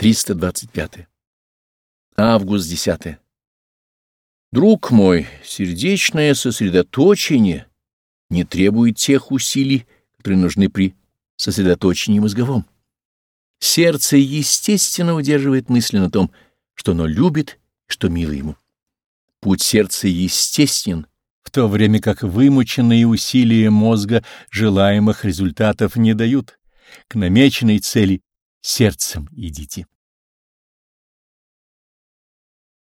325. Август 10. Друг мой, сердечное сосредоточение не требует тех усилий, которые нужны при сосредоточении мозговом. Сердце естественно удерживает мысли на том, что оно любит, что мило ему. Путь сердца естествен, в то время как вымученные усилия мозга желаемых результатов не дают. К намеченной цели сердцем идите.